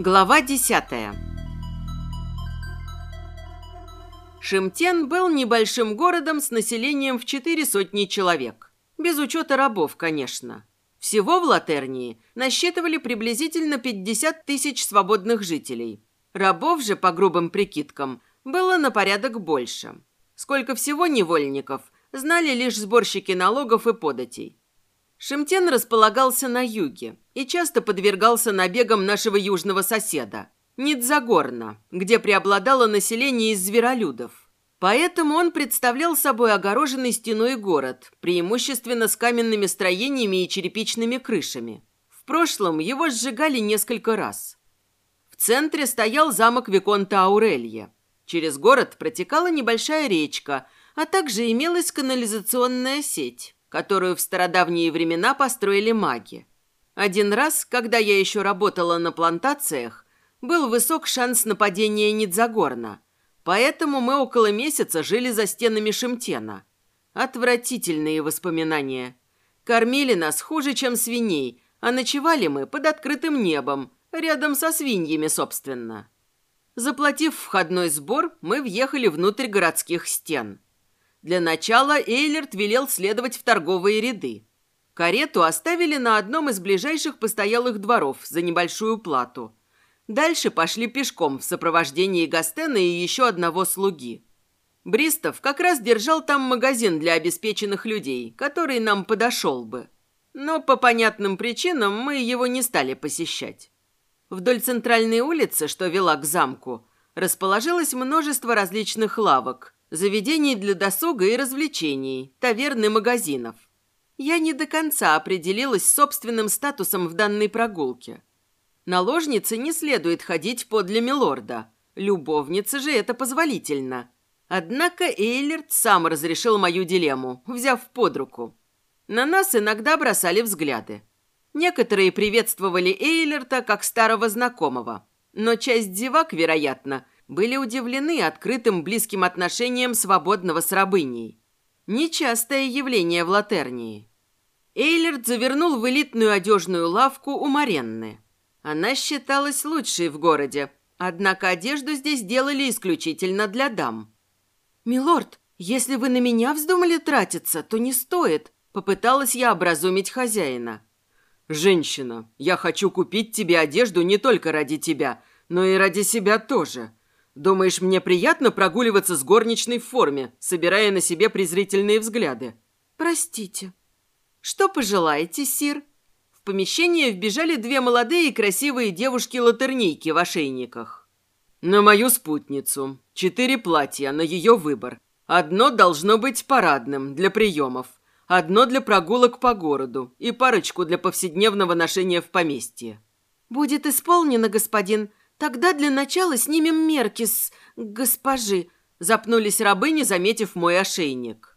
Глава десятая Шимтен был небольшим городом с населением в четыре сотни человек. Без учета рабов, конечно. Всего в Латернии насчитывали приблизительно 50 тысяч свободных жителей. Рабов же, по грубым прикидкам, было на порядок больше. Сколько всего невольников, знали лишь сборщики налогов и податей. Шимтен располагался на юге и часто подвергался набегам нашего южного соседа, Нидзагорна, где преобладало население из зверолюдов. Поэтому он представлял собой огороженный стеной город, преимущественно с каменными строениями и черепичными крышами. В прошлом его сжигали несколько раз. В центре стоял замок Виконта Аурелья. Через город протекала небольшая речка, а также имелась канализационная сеть которую в стародавние времена построили маги. Один раз, когда я еще работала на плантациях, был высок шанс нападения Нидзагорна, поэтому мы около месяца жили за стенами Шимтена. Отвратительные воспоминания. Кормили нас хуже, чем свиней, а ночевали мы под открытым небом, рядом со свиньями, собственно. Заплатив входной сбор, мы въехали внутрь городских стен – для начала Эйлерт велел следовать в торговые ряды. Карету оставили на одном из ближайших постоялых дворов за небольшую плату. Дальше пошли пешком в сопровождении Гастена и еще одного слуги. Бристов как раз держал там магазин для обеспеченных людей, который нам подошел бы. Но по понятным причинам мы его не стали посещать. Вдоль центральной улицы, что вела к замку, расположилось множество различных лавок – заведений для досуга и развлечений, таверн и магазинов. Я не до конца определилась собственным статусом в данной прогулке. Наложнице не следует ходить подле милорда. Любовнице же это позволительно. Однако Эйлерт сам разрешил мою дилемму, взяв под руку. На нас иногда бросали взгляды. Некоторые приветствовали Эйлерта как старого знакомого. Но часть зевак, вероятно, были удивлены открытым близким отношением свободного с рабыней. Нечастое явление в Латернии. Эйлерт завернул в элитную одежную лавку у Маренны. Она считалась лучшей в городе, однако одежду здесь делали исключительно для дам. «Милорд, если вы на меня вздумали тратиться, то не стоит», – попыталась я образумить хозяина. «Женщина, я хочу купить тебе одежду не только ради тебя, но и ради себя тоже. Думаешь, мне приятно прогуливаться с горничной в форме, собирая на себе презрительные взгляды? Простите. Что пожелаете, сир? В помещение вбежали две молодые и красивые девушки-латернейки в ошейниках. На мою спутницу. Четыре платья на ее выбор. Одно должно быть парадным, для приемов. Одно для прогулок по городу и парочку для повседневного ношения в поместье. «Будет исполнено, господин. «Тогда для начала снимем мерки с госпожи», – запнулись рабыни, заметив мой ошейник.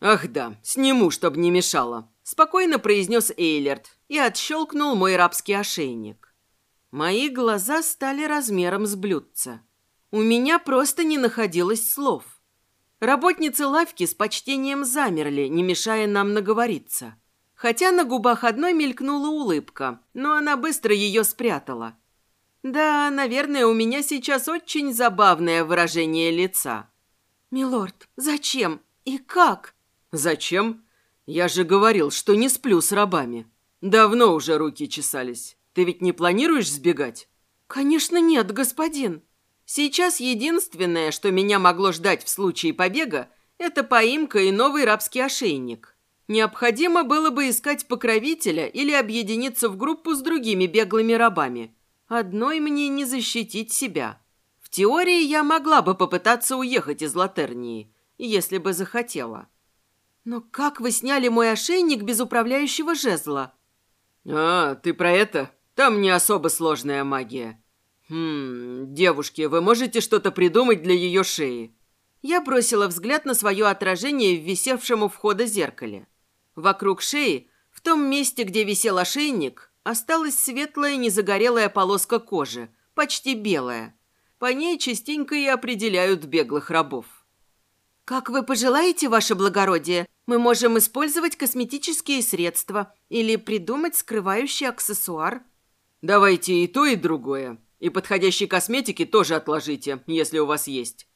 «Ах да, сниму, чтоб не мешало», – спокойно произнес Эйлерт и отщелкнул мой рабский ошейник. Мои глаза стали размером с блюдца. У меня просто не находилось слов. Работницы лавки с почтением замерли, не мешая нам наговориться. Хотя на губах одной мелькнула улыбка, но она быстро ее спрятала – да, наверное, у меня сейчас очень забавное выражение лица. «Милорд, зачем? И как?» «Зачем? Я же говорил, что не сплю с рабами. Давно уже руки чесались. Ты ведь не планируешь сбегать?» «Конечно нет, господин. Сейчас единственное, что меня могло ждать в случае побега, это поимка и новый рабский ошейник. Необходимо было бы искать покровителя или объединиться в группу с другими беглыми рабами. Одной мне не защитить себя. В теории я могла бы попытаться уехать из Латернии, если бы захотела. Но как вы сняли мой ошейник без управляющего жезла? А, ты про это? Там не особо сложная магия. Хм, девушки, вы можете что-то придумать для ее шеи? Я бросила взгляд на свое отражение в висевшем у входа зеркале. Вокруг шеи, в том месте, где висел ошейник, Осталась светлая незагорелая полоска кожи, почти белая. По ней частенько и определяют беглых рабов. «Как вы пожелаете, ваше благородие, мы можем использовать косметические средства или придумать скрывающий аксессуар». «Давайте и то, и другое. И подходящей косметики тоже отложите, если у вас есть.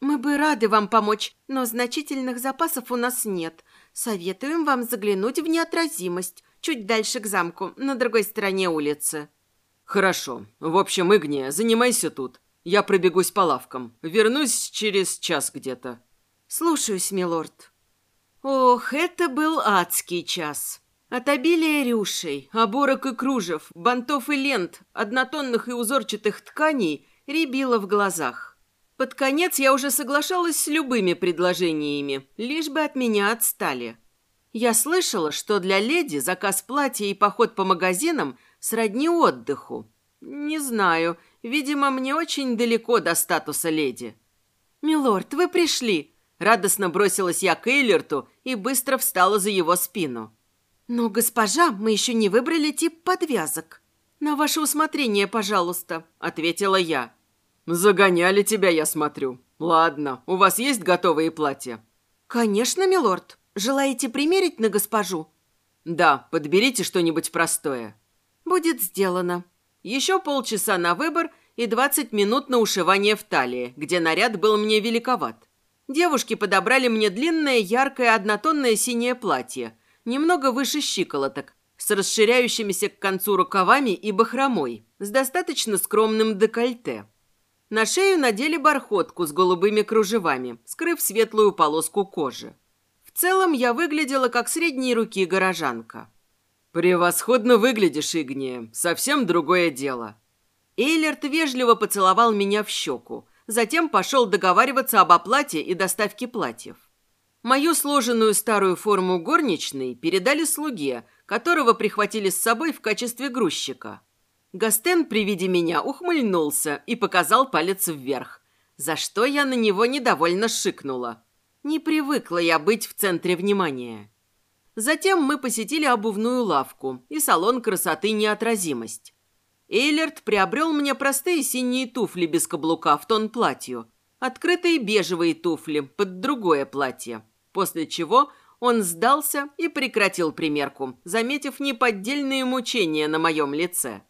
Мы бы рады вам помочь, но значительных запасов у нас нет. Советуем вам заглянуть в неотразимость, чуть дальше к замку, на другой стороне улицы. Хорошо. В общем, Игния, занимайся тут. Я пробегусь по лавкам. Вернусь через час где-то. Слушаюсь, милорд. Ох, это был адский час. От обилия рюшей, оборок и кружев, бантов и лент, однотонных и узорчатых тканей рябило в глазах. Под конец я уже соглашалась с любыми предложениями, лишь бы от меня отстали. Я слышала, что для леди заказ платья и поход по магазинам сродни отдыху. Не знаю, видимо, мне очень далеко до статуса леди. «Милорд, вы пришли!» Радостно бросилась я к Эйлерту и быстро встала за его спину. «Но, госпожа, мы еще не выбрали тип подвязок». «На ваше усмотрение, пожалуйста», — ответила я. «Загоняли тебя, я смотрю. Ладно, у вас есть готовые платья?» «Конечно, милорд. Желаете примерить на госпожу?» «Да, подберите что-нибудь простое». «Будет сделано». Еще полчаса на выбор и двадцать минут на ушивание в талии, где наряд был мне великоват. Девушки подобрали мне длинное, яркое, однотонное синее платье, немного выше щиколоток, с расширяющимися к концу рукавами и бахромой, с достаточно скромным декольте. На шею надели бархотку с голубыми кружевами, скрыв светлую полоску кожи. Целом я выглядела как средней руки горожанка. «Превосходно выглядишь, Игния. Совсем другое дело». Эйлерт вежливо поцеловал меня в щеку, затем пошел договариваться об оплате и доставке платьев. Мою сложенную старую форму горничной передали слуге, которого прихватили с собой в качестве грузчика. Гастен при виде меня ухмыльнулся и показал палец вверх, за что я на него недовольно шикнула. Не привыкла я быть в центре внимания. Затем мы посетили обувную лавку и салон красоты «Неотразимость». Эйлерт приобрел мне простые синие туфли без каблука в тон платью, открытые бежевые туфли под другое платье, после чего он сдался и прекратил примерку, заметив неподдельные мучения на моем лице.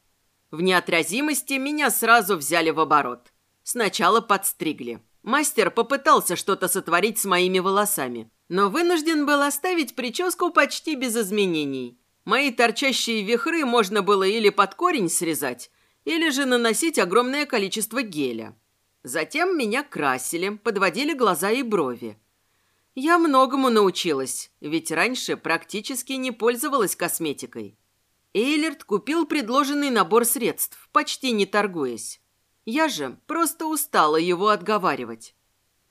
В неотразимости меня сразу взяли в оборот. Сначала подстригли. Мастер попытался что-то сотворить с моими волосами, но вынужден был оставить прическу почти без изменений. Мои торчащие вихры можно было или под корень срезать, или же наносить огромное количество геля. Затем меня красили, подводили глаза и брови. Я многому научилась, ведь раньше практически не пользовалась косметикой. Эйлерт купил предложенный набор средств, почти не торгуясь. Я же просто устала его отговаривать.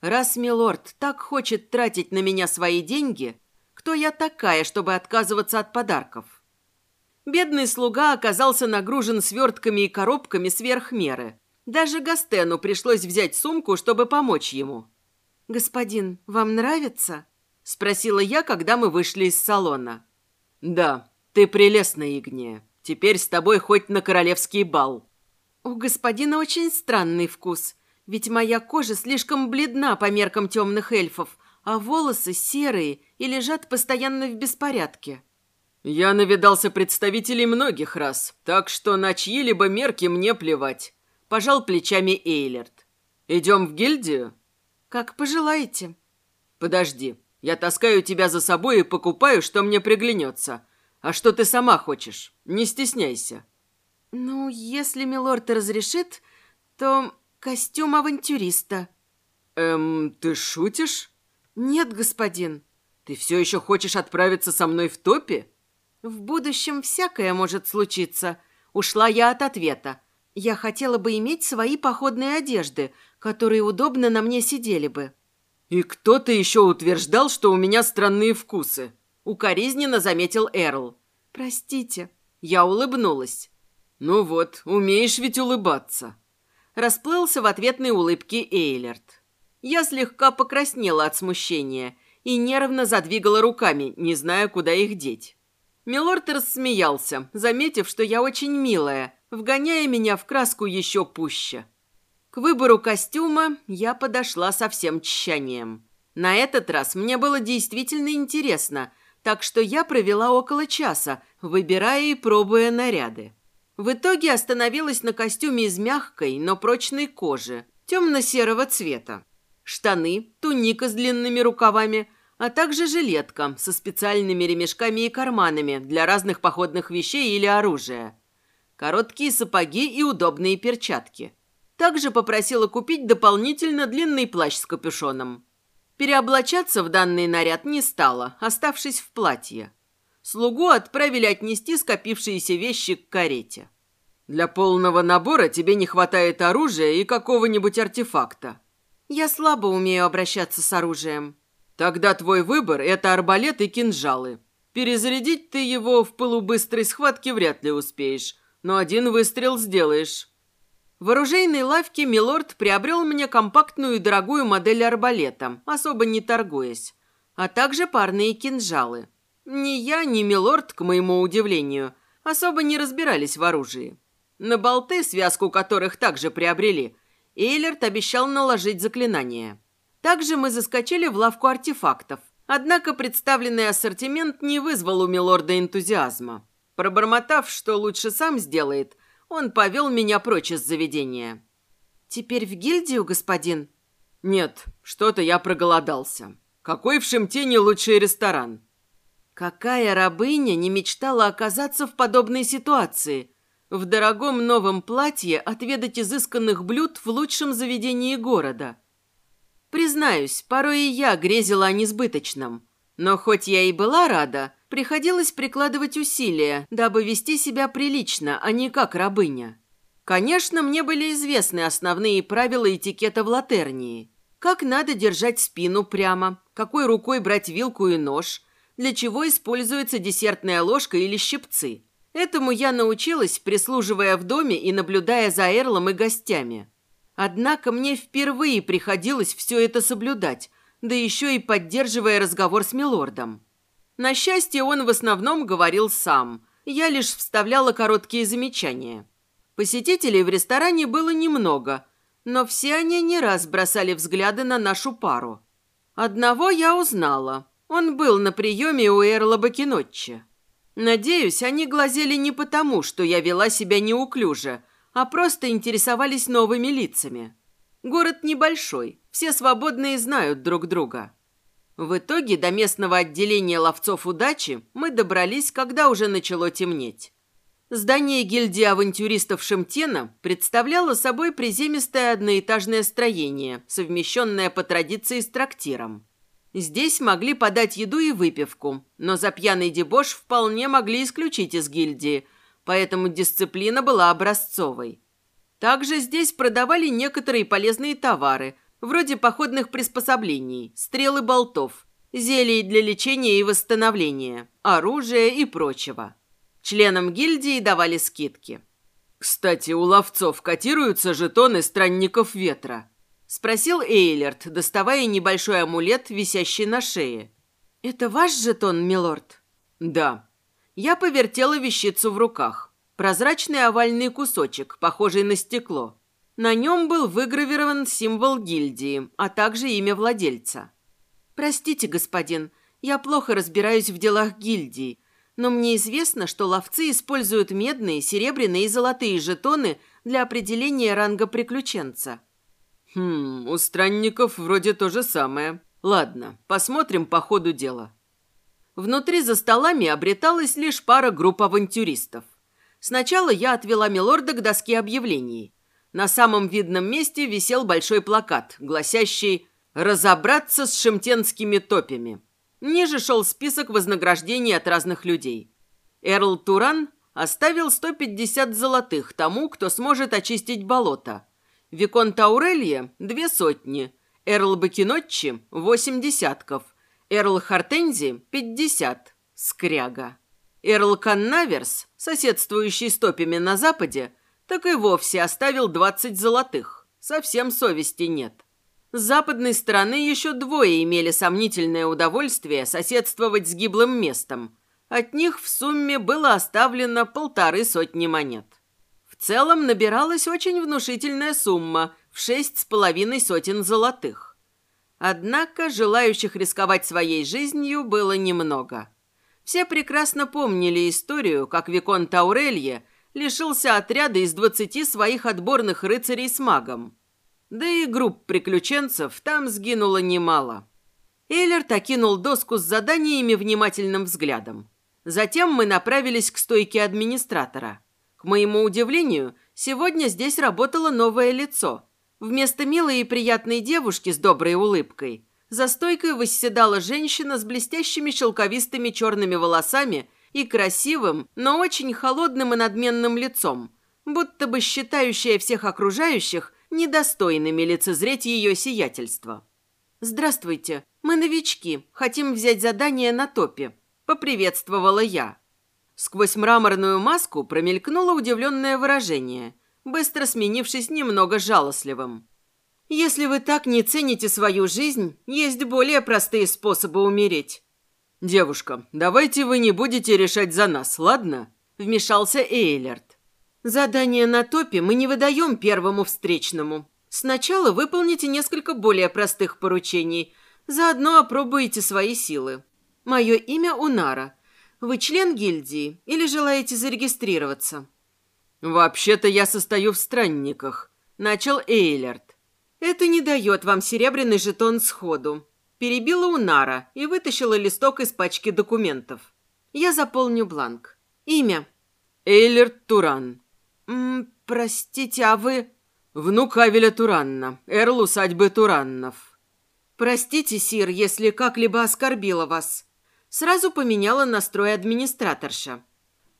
Раз милорд так хочет тратить на меня свои деньги, кто я такая, чтобы отказываться от подарков? Бедный слуга оказался нагружен свертками и коробками сверх меры. Даже Гастену пришлось взять сумку, чтобы помочь ему. «Господин, вам нравится?» – спросила я, когда мы вышли из салона. «Да», «Ты прелестная, Игния. Теперь с тобой хоть на королевский бал». «У господина очень странный вкус, ведь моя кожа слишком бледна по меркам темных эльфов, а волосы серые и лежат постоянно в беспорядке». «Я навидался представителей многих раз, так что на чьи-либо мерки мне плевать», – пожал плечами Эйлерт. «Идем в гильдию?» «Как пожелаете». «Подожди, я таскаю тебя за собой и покупаю, что мне приглянется. А что ты сама хочешь? Не стесняйся». «Ну, если милорд разрешит, то костюм авантюриста». «Эм, ты шутишь?» «Нет, господин». «Ты все еще хочешь отправиться со мной в топе?» «В будущем всякое может случиться». Ушла я от ответа. Я хотела бы иметь свои походные одежды, которые удобно на мне сидели бы. «И кто-то еще утверждал, что у меня странные вкусы?» Укоризненно заметил Эрл. «Простите». Я улыбнулась. «Ну вот, умеешь ведь улыбаться». Расплылся в ответной улыбке Эйлерт. Я слегка покраснела от смущения и нервно задвигала руками, не зная, куда их деть. Милорд рассмеялся, заметив, что я очень милая, вгоняя меня в краску еще пуще. К выбору костюма я подошла со всем тщанием. На этот раз мне было действительно интересно, так что я провела около часа, выбирая и пробуя наряды. В итоге остановилась на костюме из мягкой, но прочной кожи, темно-серого цвета. Штаны, туника с длинными рукавами, а также жилетка со специальными ремешками и карманами для разных походных вещей или оружия. Короткие сапоги и удобные перчатки. Также попросила купить дополнительно длинный плащ с капюшоном. Переоблачаться в данный наряд не стала, оставшись в платье. Слугу отправили отнести скопившиеся вещи к карете. «Для полного набора тебе не хватает оружия и какого-нибудь артефакта». «Я слабо умею обращаться с оружием». «Тогда твой выбор – это арбалет и кинжалы. Перезарядить ты его в полубыстрой схватке вряд ли успеешь, но один выстрел сделаешь». В оружейной лавке Милорд приобрел мне компактную и дорогую модель арбалета, особо не торгуясь, а также парные кинжалы. Ни я, ни Милорд, к моему удивлению, особо не разбирались в оружии. На болты, связку которых также приобрели, Эйлерт обещал наложить заклинание. Также мы заскочили в лавку артефактов. Однако представленный ассортимент не вызвал у Милорда энтузиазма. Пробормотав, что лучше сам сделает, он повел меня прочь из заведения. «Теперь в гильдию, господин?» «Нет, что-то я проголодался. Какой в Шемтене лучший ресторан?» Какая рабыня не мечтала оказаться в подобной ситуации? В дорогом новом платье отведать изысканных блюд в лучшем заведении города. Признаюсь, порой и я грезила о несбыточном. Но хоть я и была рада, приходилось прикладывать усилия, дабы вести себя прилично, а не как рабыня. Конечно, мне были известны основные правила этикета в латернии. Как надо держать спину прямо, какой рукой брать вилку и нож – для чего используется десертная ложка или щипцы. Этому я научилась, прислуживая в доме и наблюдая за Эрлом и гостями. Однако мне впервые приходилось все это соблюдать, да еще и поддерживая разговор с Милордом. На счастье, он в основном говорил сам. Я лишь вставляла короткие замечания. Посетителей в ресторане было немного, но все они не раз бросали взгляды на нашу пару. Одного я узнала. Он был на приеме у Эрла Бакинотча. Надеюсь, они глазели не потому, что я вела себя неуклюже, а просто интересовались новыми лицами. Город небольшой, все свободные знают друг друга. В итоге до местного отделения ловцов удачи мы добрались, когда уже начало темнеть. Здание гильдии авантюристов Шемтена представляло собой приземистое одноэтажное строение, совмещенное по традиции с трактиром. Здесь могли подать еду и выпивку, но за пьяный дебош вполне могли исключить из гильдии, поэтому дисциплина была образцовой. Также здесь продавали некоторые полезные товары, вроде походных приспособлений, стрел и болтов, зелий для лечения и восстановления, оружия и прочего. Членам гильдии давали скидки. Кстати, у ловцов котируются жетоны странников ветра. Спросил Эйлерт, доставая небольшой амулет, висящий на шее. «Это ваш жетон, милорд?» «Да». Я повертела вещицу в руках. Прозрачный овальный кусочек, похожий на стекло. На нем был выгравирован символ гильдии, а также имя владельца. «Простите, господин, я плохо разбираюсь в делах гильдии, но мне известно, что ловцы используют медные, серебряные и золотые жетоны для определения ранга приключенца». «Хм, у странников вроде то же самое. Ладно, посмотрим по ходу дела». Внутри за столами обреталась лишь пара групп авантюристов. Сначала я отвела Милорда к доске объявлений. На самом видном месте висел большой плакат, гласящий «Разобраться с шемтенскими топями». Ниже шел список вознаграждений от разных людей. Эрл Туран оставил 150 золотых тому, кто сможет очистить болото – Виконт Аурелье – две сотни, Эрл Бакинотчи – восемь десятков, Эрл Хартензи – пятьдесят, скряга. Эрл Каннаверс, соседствующий с топями на западе, так и вовсе оставил двадцать золотых. Совсем совести нет. С западной стороны еще двое имели сомнительное удовольствие соседствовать с гиблым местом. От них в сумме было оставлено полторы сотни монет целом набиралась очень внушительная сумма в шесть с половиной сотен золотых. Однако желающих рисковать своей жизнью было немного. Все прекрасно помнили историю, как Викон Таурелье лишился отряда из двадцати своих отборных рыцарей с магом. Да и групп приключенцев там сгинуло немало. Эйлерт окинул доску с заданиями внимательным взглядом. Затем мы направились к стойке администратора. К моему удивлению, сегодня здесь работало новое лицо. Вместо милой и приятной девушки с доброй улыбкой за стойкой восседала женщина с блестящими шелковистыми черными волосами и красивым, но очень холодным и надменным лицом, будто бы считающая всех окружающих недостойными лицезреть ее сиятельство. «Здравствуйте, мы новички, хотим взять задание на топе», – поприветствовала я. Сквозь мраморную маску промелькнуло удивленное выражение, быстро сменившись немного жалостливым. «Если вы так не цените свою жизнь, есть более простые способы умереть. «Девушка, давайте вы не будете решать за нас, ладно?» Вмешался Эйлерт. «Задание на топе мы не выдаем первому встречному. Сначала выполните несколько более простых поручений, заодно опробуйте свои силы. Мое имя Унара. Вы член гильдии или желаете зарегистрироваться?» «Вообще-то я состою в странниках», – начал Эйлерт. «Это не дает вам серебряный жетон сходу. Перебила Унара и вытащила листок из пачки документов. Я заполню бланк. Имя. Эйлерт Туран. М простите, а вы... Внук Авеля Туранна, эрл усадьбы Тураннов. Простите, Сир, если как-либо оскорбила вас. Сразу поменяла настрой администраторша.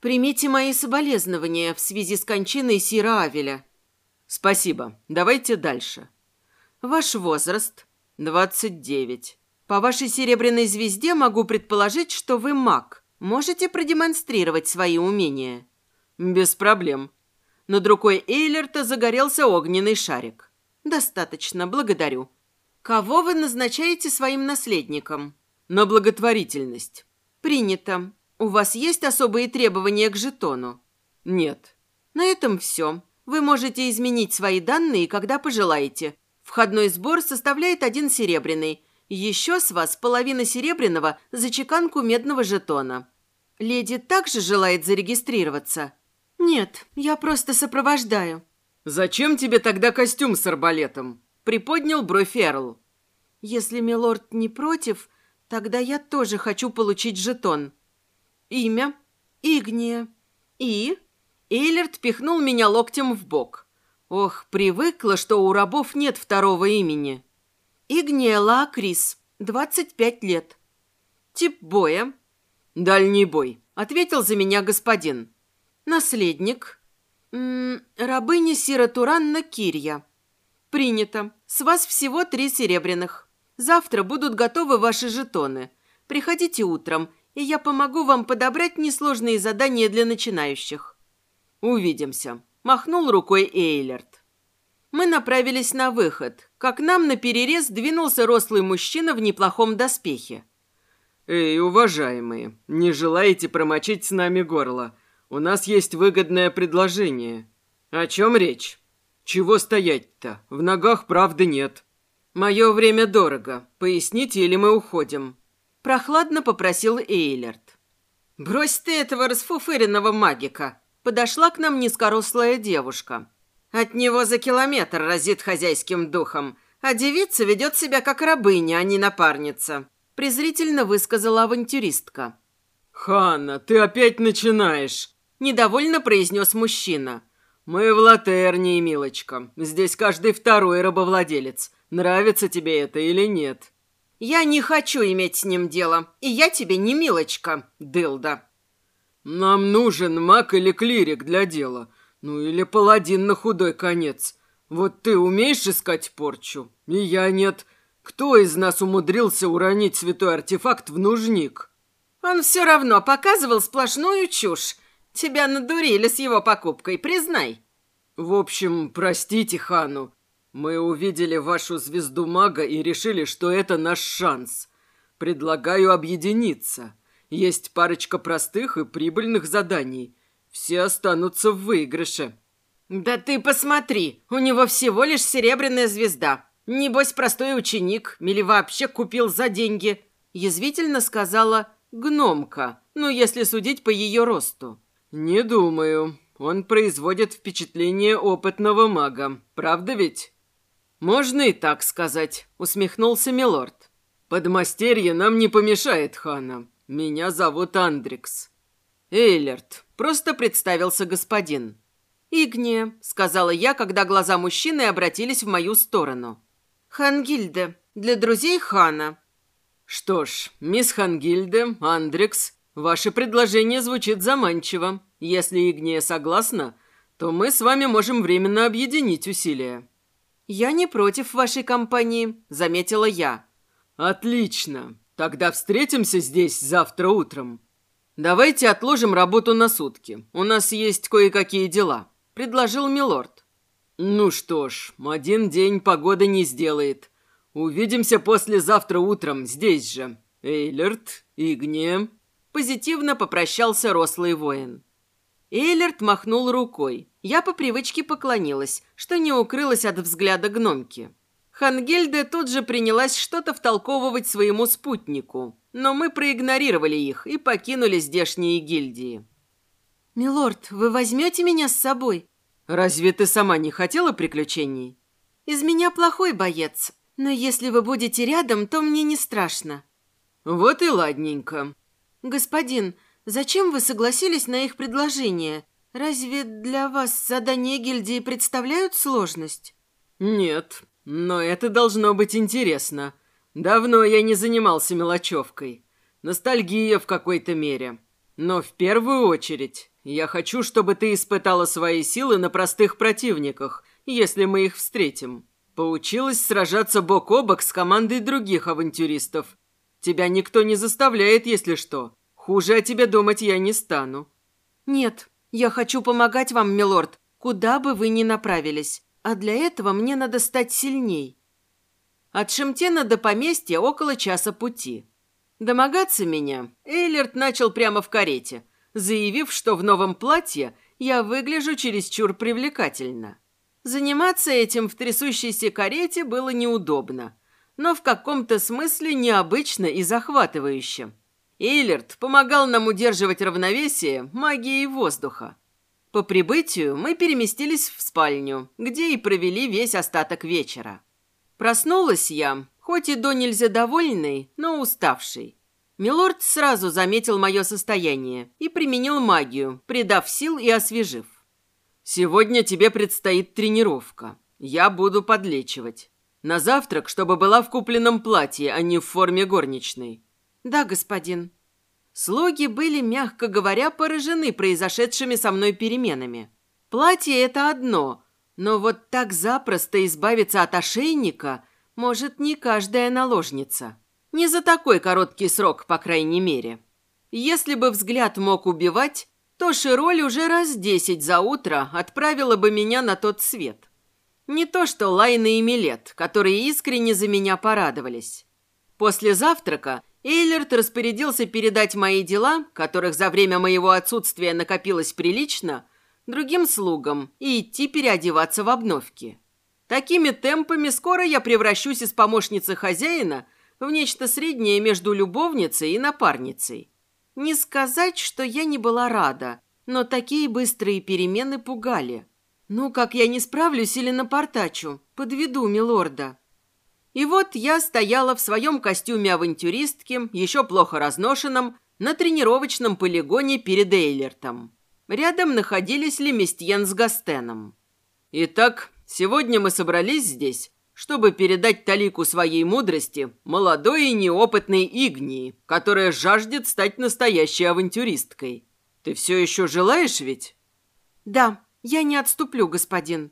Примите мои соболезнования в связи с кончиной Сира Авеля. Спасибо. Давайте дальше. Ваш возраст? «Двадцать девять. По вашей серебряной звезде могу предположить, что вы маг. Можете продемонстрировать свои умения?» «Без проблем». Над рукой Эйлерта загорелся огненный шарик. «Достаточно, благодарю. Кого вы назначаете своим наследником?» «На благотворительность». «Принято. У вас есть особые требования к жетону?» «Нет». «На этом все. Вы можете изменить свои данные, когда пожелаете. Входной сбор составляет один серебряный. Еще с вас половина серебряного за чеканку медного жетона. Леди также желает зарегистрироваться? Нет, я просто сопровождаю. Зачем тебе тогда костюм с арбалетом? Приподнял бровь Эрл. Если милорд не против, тогда я тоже хочу получить жетон. Имя? Игния. И? Эйлерт пихнул меня локтем в бок. Ох, привыкла, что у рабов нет второго имени. Игнела Крис, 25 лет. Тип боя. Дальний бой, ответил за меня господин. Наследник. М -м, рабыня Сира Туранна Кирья. Принято. С вас всего три серебряных. Завтра будут готовы ваши жетоны. Приходите утром, и я помогу вам подобрать несложные задания для начинающих. Увидимся. Махнул рукой Эйлерт. Мы направились на выход. Как нам на перерез двинулся рослый мужчина в неплохом доспехе. «Эй, уважаемые, не желаете промочить с нами горло? У нас есть выгодное предложение». «О чем речь?» «Чего стоять-то? В ногах правды нет». «Мое время дорого. Поясните, или мы уходим?» Прохладно попросил Эйлерт. «Брось ты этого расфуфыренного магика!» подошла к нам низкорослая девушка. От него за километр разит хозяйским духом, а девица ведет себя как рабыня, а не напарница. Презрительно высказала авантюристка. «Ханна, ты опять начинаешь!» Недовольно произнес мужчина. «Мы в Латернии, милочка. Здесь каждый второй рабовладелец. Нравится тебе это или нет?» «Я не хочу иметь с ним дело, и я тебе не милочка, дылда». «Нам нужен маг или клирик для дела. Ну или паладин на худой конец. Вот ты умеешь искать порчу? И я нет. Кто из нас умудрился уронить святой артефакт в нужник?» «Он все равно показывал сплошную чушь. Тебя надурили с его покупкой, признай». «В общем, простите Хану. Мы увидели вашу звезду мага и решили, что это наш шанс. Предлагаю объединиться». Есть парочка простых и прибыльных заданий. Все останутся в выигрыше». «Да ты посмотри, у него всего лишь серебряная звезда. Небось, простой ученик, или вообще купил за деньги», – язвительно сказала гномка, ну, если судить по ее росту. «Не думаю. Он производит впечатление опытного мага. Правда ведь?» «Можно и так сказать», — усмехнулся Милорд. «Подмастерье нам не помешает, Хана. Меня зовут Андрикс». «Эйлерт», — просто представился господин. «Игне», — сказала я, когда глаза мужчины обратились в мою сторону. «Хангильде, для друзей Хана». «Что ж, мисс Хангильде, Андрикс, ваше предложение звучит заманчиво. Если Игния согласна, то мы с вами можем временно объединить усилия». «Я не против вашей компании», — заметила я. «Отлично. Тогда встретимся здесь завтра утром. Давайте отложим работу на сутки. У нас есть кое-какие дела», — предложил Милорд. «Ну что ж, один день погода не сделает. Увидимся послезавтра утром здесь же. Эйлерт, Игне...» Позитивно попрощался рослый воин. Эйлерт махнул рукой. Я по привычке поклонилась, что не укрылась от взгляда гномки. Хангельда тут же принялась что-то втолковывать своему спутнику, но мы проигнорировали их и покинули здешние гильдии. «Милорд, вы возьмете меня с собой?» «Разве ты сама не хотела приключений?» «Из меня плохой боец, но если вы будете рядом, то мне не страшно». «Вот и ладненько». «Господин, зачем вы согласились на их предложение? Разве для вас задания гильдии представляют сложность? Нет, но это должно быть интересно. Давно я не занимался мелочевкой. Ностальгия в какой-то мере. Но в первую очередь я хочу, чтобы ты испытала свои силы на простых противниках, если мы их встретим. Поучилась сражаться бок о бок с командой других авантюристов. Тебя никто не заставляет, если что. Хуже о тебе думать я не стану. Нет, «Я хочу помогать вам, милорд, куда бы вы ни направились, а для этого мне надо стать сильней». От Шемтена до поместья около часа пути. Домогаться меня Эйлерт начал прямо в карете, заявив, что в новом платье я выгляжу чересчур привлекательно. Заниматься этим в трясущейся карете было неудобно, но в каком-то смысле необычно и захватывающе. Эйлерт помогал нам удерживать равновесие магией воздуха. По прибытию мы переместились в спальню, где и провели весь остаток вечера. Проснулась я, хоть и до нельзя довольной, но уставшей. Милорд сразу заметил мое состояние и применил магию, придав сил и освежив. «Сегодня тебе предстоит тренировка. Я буду подлечивать. На завтрак, чтобы была в купленном платье, а не в форме горничной. «Да, господин». Слуги были, мягко говоря, поражены произошедшими со мной переменами. Платье – это одно, но вот так запросто избавиться от ошейника может не каждая наложница. Не за такой короткий срок, по крайней мере. Если бы взгляд мог убивать, то Широль уже раз десять за утро отправила бы меня на тот свет. Не то что Лайна и Милет, которые искренне за меня порадовались. После завтрака Эйлерт распорядился передать мои дела, которых за время моего отсутствия накопилось прилично, другим слугам и идти переодеваться в обновки. Такими темпами скоро я превращусь из помощницы хозяина в нечто среднее между любовницей и напарницей. Не сказать, что я не была рада, но такие быстрые перемены пугали. Ну, как я не справлюсь или напортачу, подведу милорда. И вот я стояла в своем костюме авантюристки, еще плохо разношенном, на тренировочном полигоне перед Эйлертом. Рядом находились Леместьен с Гастеном. Итак, сегодня мы собрались здесь, чтобы передать талику своей мудрости молодой и неопытной Игнии, которая жаждет стать настоящей авантюристкой. Ты все еще желаешь ведь? Да, я не отступлю, господин.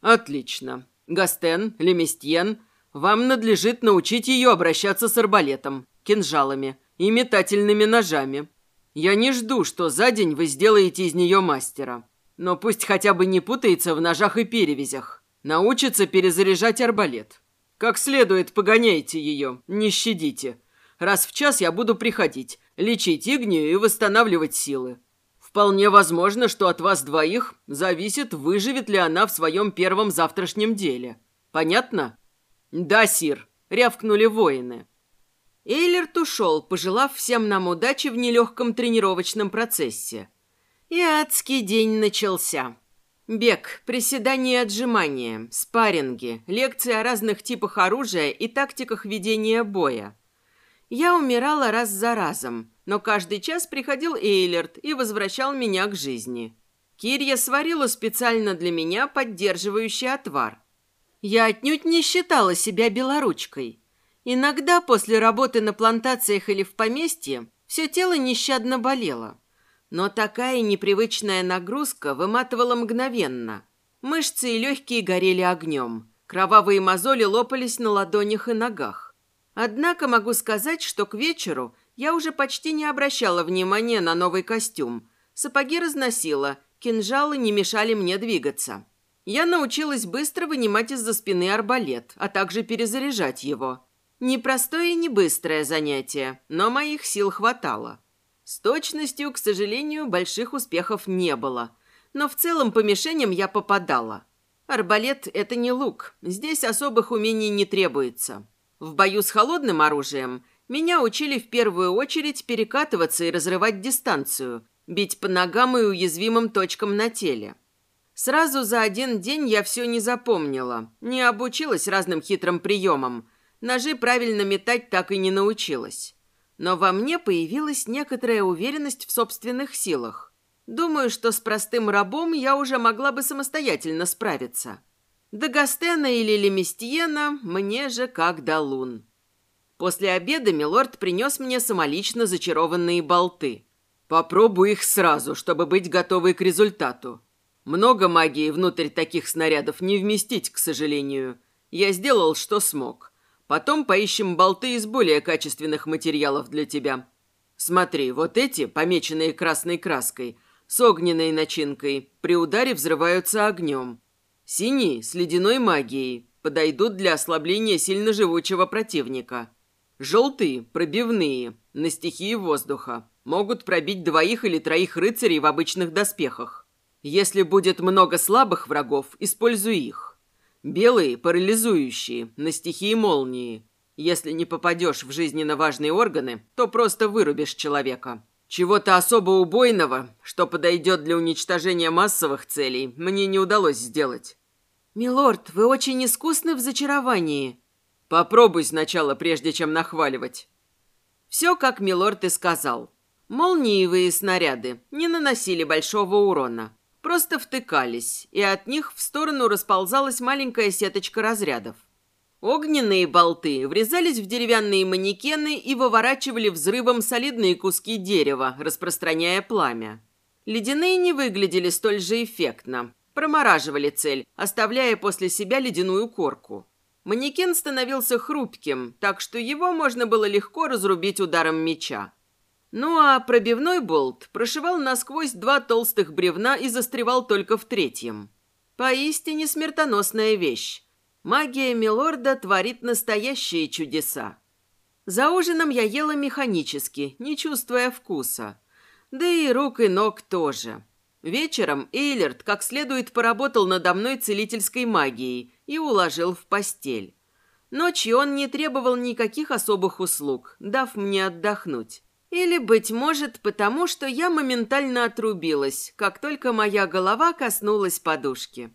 Отлично. Гастен, Леместьен, вам надлежит научить ее обращаться с арбалетом, кинжалами и метательными ножами. Я не жду, что за день вы сделаете из нее мастера. Но пусть хотя бы не путается в ножах и перевязях. Научится перезаряжать арбалет. Как следует погоняйте ее, не щадите. Раз в час я буду приходить, лечить игнию и восстанавливать силы. Вполне возможно, что от вас двоих зависит, выживет ли она в своем первом завтрашнем деле. Понятно? «Да, сир», — рявкнули воины. Эйлерт ушел, пожелав всем нам удачи в нелегком тренировочном процессе. И адский день начался. Бег, приседания и отжимания, спарринги, лекции о разных типах оружия и тактиках ведения боя. Я умирала раз за разом, но каждый час приходил Эйлерт и возвращал меня к жизни. Кирья сварила специально для меня поддерживающий отвар. Я отнюдь не считала себя белоручкой. Иногда после работы на плантациях или в поместье все тело нещадно болело. Но такая непривычная нагрузка выматывала мгновенно. Мышцы и легкие горели огнем. Кровавые мозоли лопались на ладонях и ногах. Однако могу сказать, что к вечеру я уже почти не обращала внимания на новый костюм. Сапоги разносила, кинжалы не мешали мне двигаться. Я научилась быстро вынимать из-за спины арбалет, а также перезаряжать его. Непростое и не быстрое занятие, но моих сил хватало. С точностью, к сожалению, больших успехов не было. Но в целом по мишеням я попадала. Арбалет – это не лук. Здесь особых умений не требуется. В бою с холодным оружием меня учили в первую очередь перекатываться и разрывать дистанцию, бить по ногам и уязвимым точкам на теле. Сразу за один день я все не запомнила, не обучилась разным хитрым приемам. Ножи правильно метать так и не научилась. Но во мне появилась некоторая уверенность в собственных силах. Думаю, что с простым рабом я уже могла бы самостоятельно справиться. До Гастена или Леместиена мне же как до лун. После обеда милорд принес мне самолично зачарованные болты. Попробуй их сразу, чтобы быть готовой к результату. Много магии внутрь таких снарядов не вместить, к сожалению. Я сделал, что смог. Потом поищем болты из более качественных материалов для тебя. Смотри, вот эти, помеченные красной краской, с огненной начинкой, при ударе взрываются огнем. Синие, с ледяной магией, подойдут для ослабления сильно живучего противника. Желтые, пробивные, на стихии воздуха, могут пробить двоих или троих рыцарей в обычных доспехах. Если будет много слабых врагов, используй их. Белые – парализующие, на стихии молнии. Если не попадешь в жизненно важные органы, то просто вырубишь человека. Чего-то особо убойного, что подойдет для уничтожения массовых целей, мне не удалось сделать. «Милорд, вы очень искусны в зачаровании». «Попробуй сначала, прежде чем нахваливать». Все, как Милорд и сказал. Молниевые снаряды не наносили большого урона просто втыкались, и от них в сторону расползалась маленькая сеточка разрядов. Огненные болты врезались в деревянные манекены и выворачивали взрывом солидные куски дерева, распространяя пламя. Ледяные не выглядели столь же эффектно. Промораживали цель, оставляя после себя ледяную корку. Манекен становился хрупким, так что его можно было легко разрубить ударом меча. Ну а пробивной болт прошивал насквозь два толстых бревна и застревал только в третьем. Поистине смертоносная вещь. Магия Милорда творит настоящие чудеса. За ужином я ела механически, не чувствуя вкуса. Да и рук и ног тоже. Вечером Эйлерт как следует поработал надо мной целительской магией и уложил в постель. Ночью он не требовал никаких особых услуг, дав мне отдохнуть. Или, быть может, потому что я моментально отрубилась, как только моя голова коснулась подушки.